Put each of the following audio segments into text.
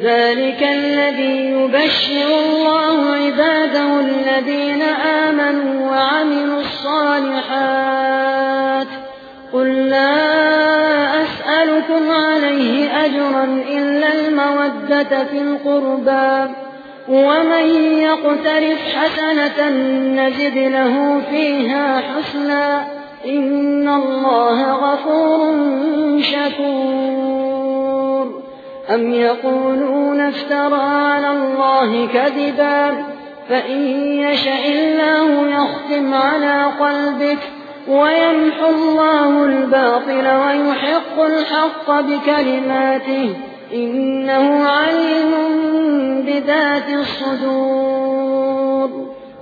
ذلك الذي يبشر الله عباده الذين آمنوا وعملوا الصالحات قل لا أسألكم عليه أجرا إلا المودة في القربى ومن يقترف حسنة نجد له فيها حسنا إن الله غفور شكور أم يقولون افترى على الله كذبا فإن يشاء الله يختم على قلبك ويمحو الله الباطل ويحق الحق بكلماته إنه عليم بذات الصدور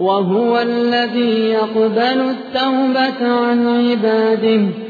وهو الذي يقبل التوبة عن عباده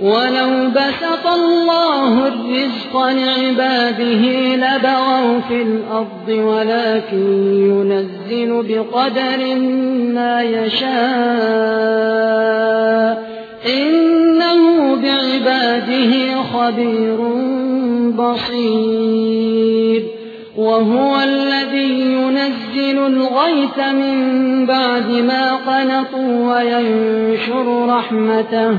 ولو بسط الله الرزق لعباده لبغوا في الأرض ولكن ينزل بقدر ما يشاء إنه بعباده خبير بصير وهو الذي ينزل الغيث من بعد ما قنطوا وينشر رحمته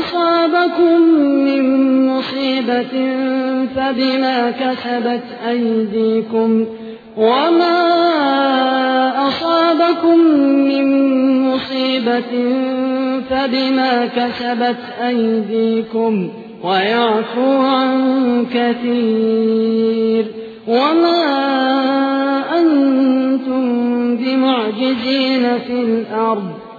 أصابكم من مصيبة فبما كسبت أيديكم وما أصابكم من مصيبة فبما كسبت أيديكم ويعفو عن كثير وما أنتم بمعجزين في الأرض